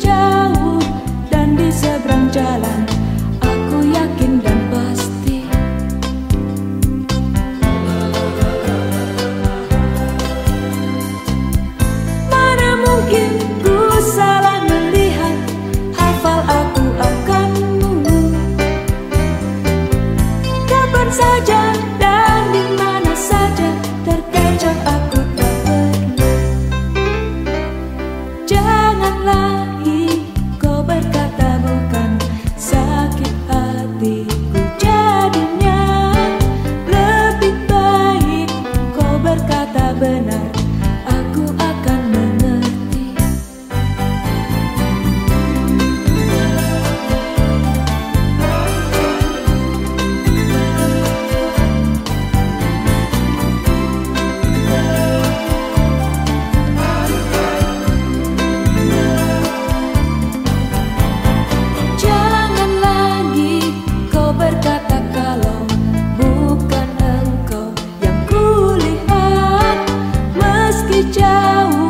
jauh dan di seberang jalan Aku yakin dan pasti. Mana mungkin ku salah melihat Hafal aku akanmu Kapan saja lebih jauh